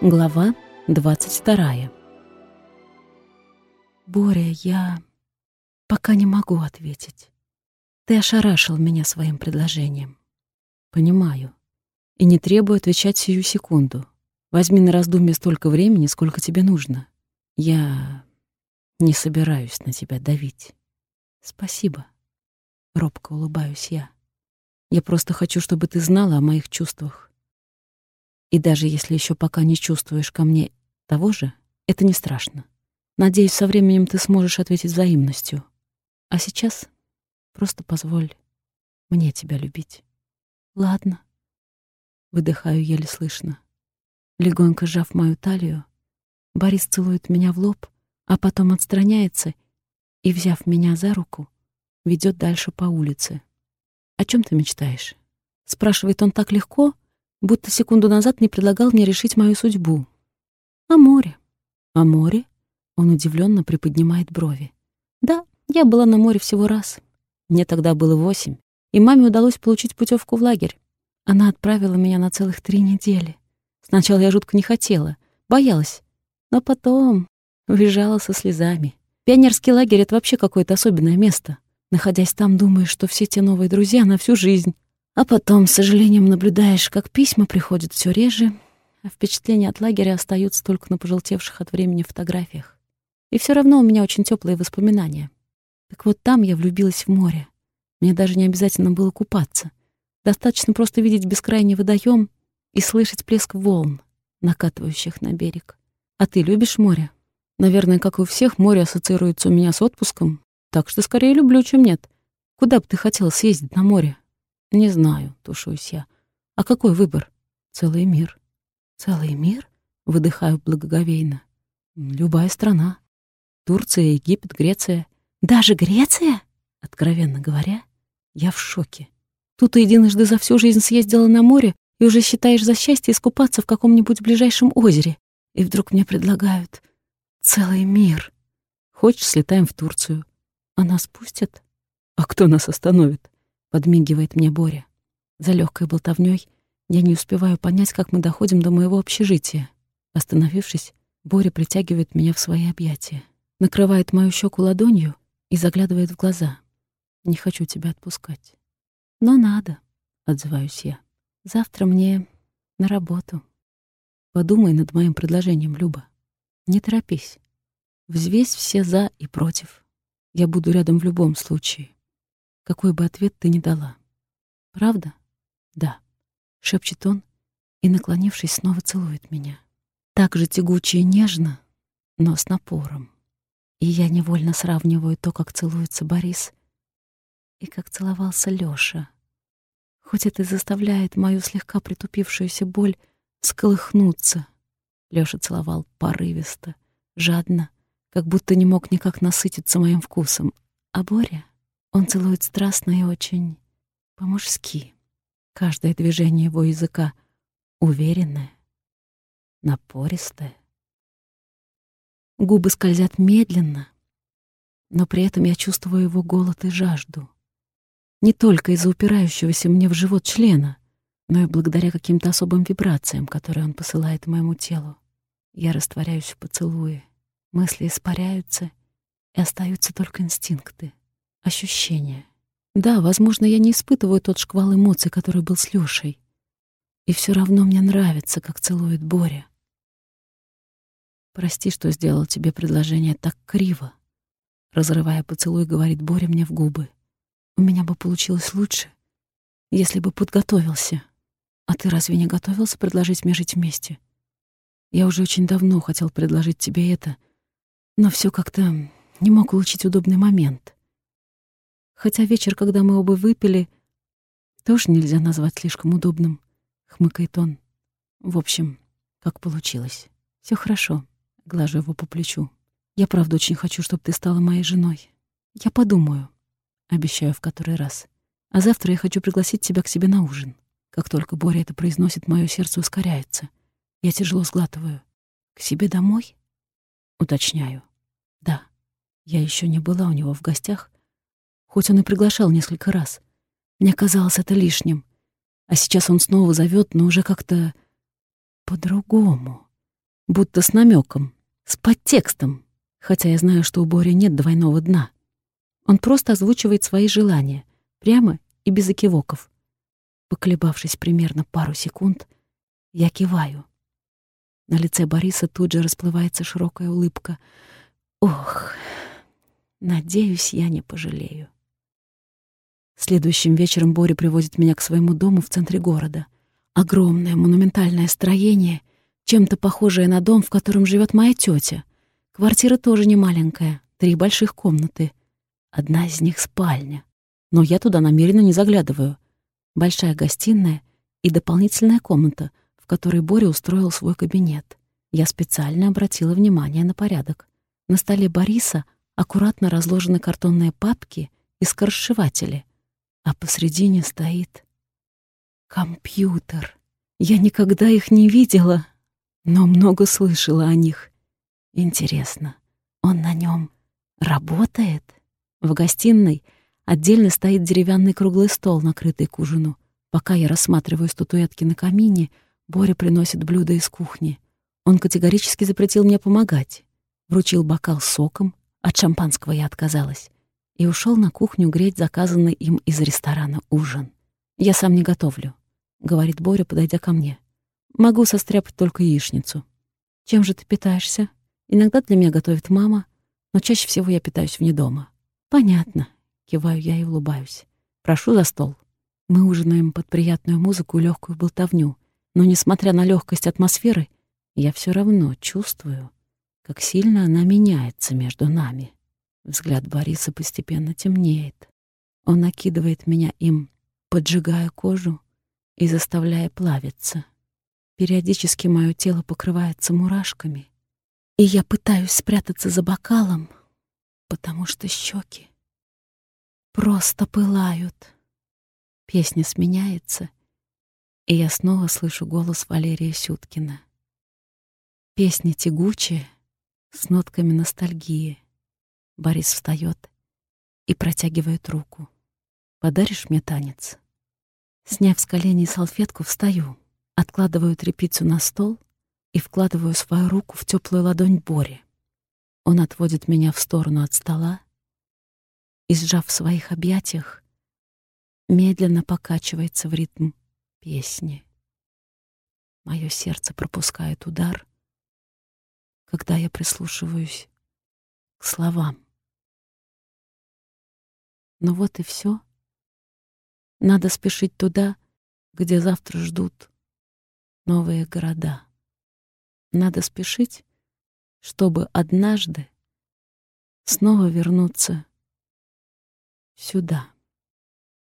Глава 22 «Боря, я пока не могу ответить. Ты ошарашил меня своим предложением». «Понимаю. И не требую отвечать сию секунду. Возьми на раздумье столько времени, сколько тебе нужно. Я не собираюсь на тебя давить». «Спасибо». Робко улыбаюсь я. «Я просто хочу, чтобы ты знала о моих чувствах. И даже если еще пока не чувствуешь ко мне того же, это не страшно. Надеюсь, со временем ты сможешь ответить взаимностью. А сейчас просто позволь мне тебя любить. Ладно. Выдыхаю еле слышно. Легонько сжав мою талию, Борис целует меня в лоб, а потом отстраняется и, взяв меня за руку, ведет дальше по улице. «О чем ты мечтаешь?» Спрашивает он так легко, будто секунду назад не предлагал мне решить мою судьбу. «О море». «О море?» Он удивленно приподнимает брови. «Да, я была на море всего раз. Мне тогда было восемь, и маме удалось получить путевку в лагерь. Она отправила меня на целых три недели. Сначала я жутко не хотела, боялась, но потом уезжала со слезами. Пионерский лагерь — это вообще какое-то особенное место. Находясь там, думаешь, что все те новые друзья на всю жизнь. А потом, с сожалением, наблюдаешь, как письма приходят все реже, а впечатления от лагеря остаются только на пожелтевших от времени фотографиях. И все равно у меня очень теплые воспоминания. Так вот там я влюбилась в море. Мне даже не обязательно было купаться. Достаточно просто видеть бескрайний водоем и слышать плеск волн, накатывающих на берег. А ты любишь море? Наверное, как и у всех, море ассоциируется у меня с отпуском, так что скорее люблю, чем нет. Куда бы ты хотел съездить на море? Не знаю, тушуюсь я. А какой выбор? Целый мир. Целый мир? Выдыхаю благоговейно. Любая страна. Турция, Египет, Греция. Даже Греция? Откровенно говоря, я в шоке. Тут ты единожды за всю жизнь съездила на море и уже считаешь за счастье искупаться в каком-нибудь ближайшем озере. И вдруг мне предлагают целый мир. Хочешь, слетаем в Турцию. А нас пустят? А кто нас остановит? Подмигивает мне Боря. За легкой болтовней я не успеваю понять, как мы доходим до моего общежития. Остановившись, Боря притягивает меня в свои объятия, накрывает мою щеку ладонью и заглядывает в глаза. Не хочу тебя отпускать. Но надо, отзываюсь я. Завтра мне на работу. Подумай над моим предложением, Люба. Не торопись. Взвесь все «за» и «против». Я буду рядом в любом случае какой бы ответ ты ни дала. Правда? Да, шепчет он и, наклонившись, снова целует меня. Так же тягуче и нежно, но с напором. И я невольно сравниваю то, как целуется Борис, и как целовался Лёша. Хоть это и заставляет мою слегка притупившуюся боль сколыхнуться. Лёша целовал порывисто, жадно, как будто не мог никак насытиться моим вкусом. А Боря... Он целует страстно и очень по-мужски. Каждое движение его языка уверенное, напористое. Губы скользят медленно, но при этом я чувствую его голод и жажду. Не только из-за упирающегося мне в живот члена, но и благодаря каким-то особым вибрациям, которые он посылает моему телу. Я растворяюсь в поцелуе, мысли испаряются, и остаются только инстинкты — ощущения. Да, возможно, я не испытываю тот шквал эмоций, который был с Лёшей. И все равно мне нравится, как целует Боря. Прости, что сделал тебе предложение так криво. Разрывая поцелуй, говорит Боря мне в губы. У меня бы получилось лучше, если бы подготовился. А ты разве не готовился предложить мне жить вместе? Я уже очень давно хотел предложить тебе это, но все как-то не мог улучшить удобный момент. Хотя вечер, когда мы оба выпили, тоже нельзя назвать слишком удобным, хмыкает он. В общем, как получилось. Все хорошо, глажу его по плечу. Я правда очень хочу, чтобы ты стала моей женой. Я подумаю, обещаю в который раз. А завтра я хочу пригласить тебя к себе на ужин. Как только Боря это произносит, мое сердце ускоряется. Я тяжело сглатываю. К себе домой? Уточняю. Да. Я еще не была у него в гостях, хоть он и приглашал несколько раз. Мне казалось это лишним. А сейчас он снова зовет, но уже как-то по-другому. будто с намеком, с подтекстом, хотя я знаю, что у Бори нет двойного дна. Он просто озвучивает свои желания, прямо и без окивоков. Поколебавшись примерно пару секунд, я киваю. На лице Бориса тут же расплывается широкая улыбка. Ох, надеюсь, я не пожалею. Следующим вечером Боря привозит меня к своему дому в центре города. Огромное монументальное строение, чем-то похожее на дом, в котором живет моя тетя. Квартира тоже не маленькая, три больших комнаты. Одна из них — спальня. Но я туда намеренно не заглядываю. Большая гостиная и дополнительная комната, в которой Боря устроил свой кабинет. Я специально обратила внимание на порядок. На столе Бориса аккуратно разложены картонные папки и скоросшиватели, а посредине стоит компьютер. Я никогда их не видела, но много слышала о них. Интересно, он на нем работает? В гостиной отдельно стоит деревянный круглый стол, накрытый к ужину. Пока я рассматриваю статуэтки на камине, Боря приносит блюда из кухни. Он категорически запретил мне помогать. Вручил бокал с соком, от шампанского я отказалась, и ушел на кухню греть заказанный им из ресторана ужин. «Я сам не готовлю», — говорит Боря, подойдя ко мне. «Могу состряпать только яичницу». «Чем же ты питаешься?» Иногда для меня готовит мама, но чаще всего я питаюсь вне дома. Понятно. Киваю я и улыбаюсь. Прошу за стол. Мы ужинаем под приятную музыку и легкую болтовню, но, несмотря на легкость атмосферы, я все равно чувствую, как сильно она меняется между нами. Взгляд Бориса постепенно темнеет. Он накидывает меня им, поджигая кожу и заставляя плавиться. Периодически мое тело покрывается мурашками — и я пытаюсь спрятаться за бокалом, потому что щеки просто пылают. Песня сменяется, и я снова слышу голос Валерия Сюткина. Песня тягучая, с нотками ностальгии. Борис встает и протягивает руку. «Подаришь мне танец?» Сняв с коленей салфетку, встаю, откладываю тряпицу на стол и вкладываю свою руку в теплую ладонь Бори. Он отводит меня в сторону от стола и, сжав в своих объятиях, медленно покачивается в ритм песни. Мое сердце пропускает удар, когда я прислушиваюсь к словам. Но вот и все. Надо спешить туда, где завтра ждут новые города. Надо спешить, чтобы однажды снова вернуться сюда.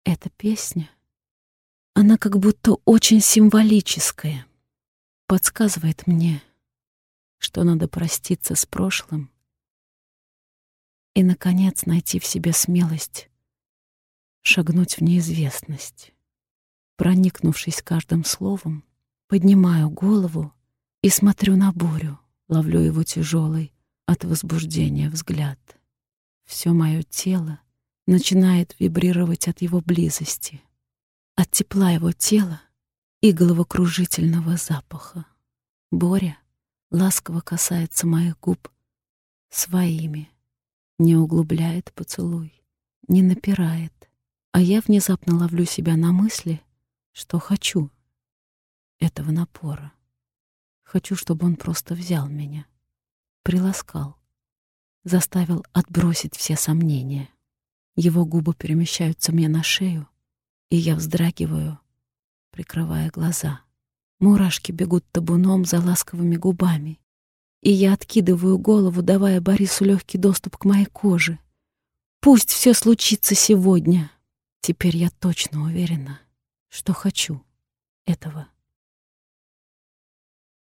Эта песня, она как будто очень символическая, подсказывает мне, что надо проститься с прошлым и, наконец, найти в себе смелость шагнуть в неизвестность. Проникнувшись каждым словом, поднимаю голову и смотрю на Борю, ловлю его тяжелый от возбуждения взгляд. Все мое тело начинает вибрировать от его близости, от тепла его тела и головокружительного запаха. Боря ласково касается моих губ своими, не углубляет поцелуй, не напирает, а я внезапно ловлю себя на мысли, что хочу этого напора. Хочу, чтобы он просто взял меня, приласкал, заставил отбросить все сомнения. Его губы перемещаются мне на шею, и я вздрагиваю, прикрывая глаза. Мурашки бегут табуном за ласковыми губами, и я откидываю голову, давая Борису легкий доступ к моей коже. Пусть все случится сегодня. Теперь я точно уверена, что хочу этого.